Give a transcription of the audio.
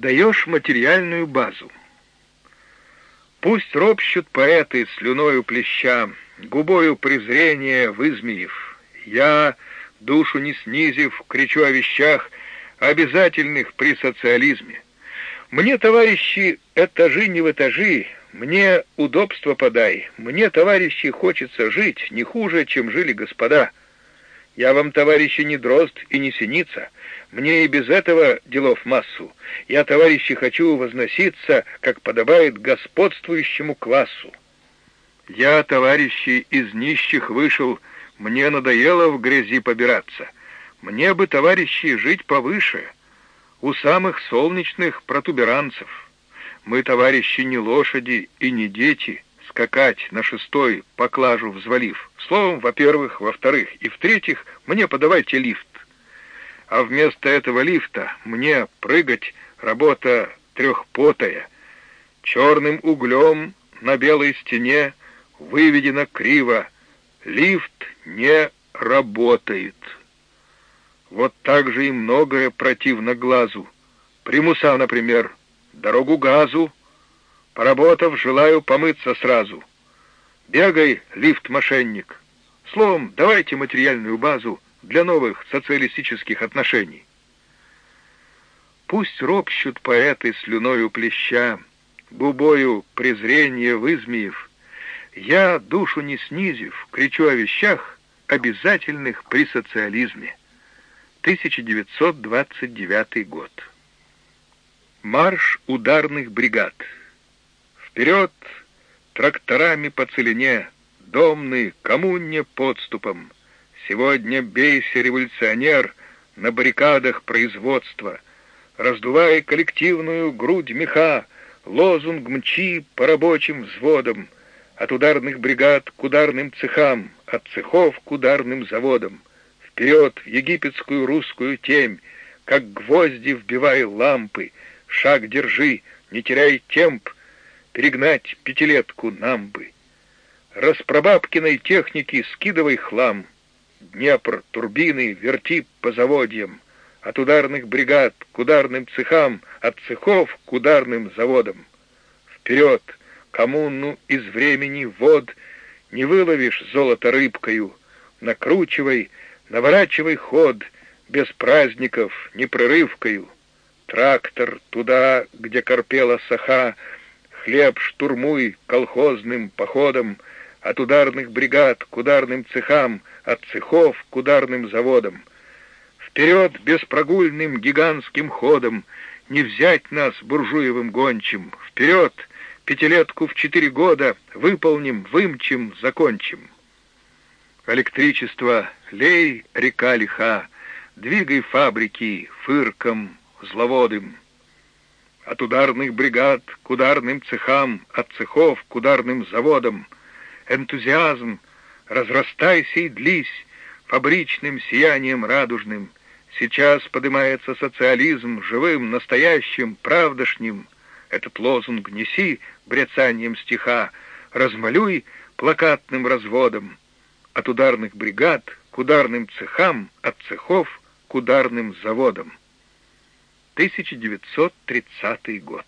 даешь материальную базу. Пусть ропщут поэты слюною плеща, губою презрения вызмеев. Я, душу не снизив, кричу о вещах, обязательных при социализме. Мне, товарищи, этажи не в этажи, мне удобство подай, мне, товарищи, хочется жить не хуже, чем жили господа. Я вам, товарищи, не дрозд и не синица, мне и без этого делов массу. Я, товарищи, хочу возноситься, как подобает господствующему классу. Я, товарищи, из нищих вышел, мне надоело в грязи побираться. Мне бы, товарищи, жить повыше, у самых солнечных протуберанцев. Мы, товарищи, не лошади и не дети, скакать на шестой поклажу взвалив. Словом, во-первых, во-вторых и в-третьих, мне подавайте лифт а вместо этого лифта мне прыгать работа трехпотая. Черным углем на белой стене выведено криво «Лифт не работает». Вот так же и многое противно глазу. Примуса, например, дорогу газу. Поработав, желаю помыться сразу. Бегай, лифт-мошенник. Словом, давайте материальную базу для новых социалистических отношений. Пусть ропщут поэты слюною плеща, губою презрение вызмеев, я, душу не снизив, кричу о вещах, обязательных при социализме. 1929 год. Марш ударных бригад. Вперед тракторами по целине, домны, коммуне подступом. Сегодня бейся, революционер, на баррикадах производства. Раздувай коллективную грудь меха, лозунг мчи по рабочим взводам, от ударных бригад к ударным цехам, от цехов к ударным заводам. Вперед в египетскую русскую темь, как гвозди вбивай лампы, шаг держи, не теряй темп, перегнать пятилетку нам бы. Распробабкиной техники скидывай хлам — Днепр, турбины, верти по заводьям, от ударных бригад к ударным цехам, от цехов к ударным заводам. Вперед, коммуну из времени вод, не выловишь золото рыбкою, накручивай, наворачивай ход, без праздников, непрерывкою. Трактор туда, где корпела саха, хлеб штурмуй колхозным походом, от ударных бригад к ударным цехам, от цехов к ударным заводам. Вперед беспрогульным гигантским ходом, не взять нас буржуевым гончим. Вперед, пятилетку в четыре года, выполним, вымчим, закончим. Электричество, лей, река лиха, двигай фабрики фырком, зловодым. От ударных бригад к ударным цехам, от цехов к ударным заводам. Энтузиазм — разрастайся и длись фабричным сиянием радужным. Сейчас поднимается социализм живым, настоящим, правдошним. Этот лозунг неси брецанием стиха, размалюй плакатным разводом. От ударных бригад к ударным цехам, от цехов к ударным заводам. 1930 год.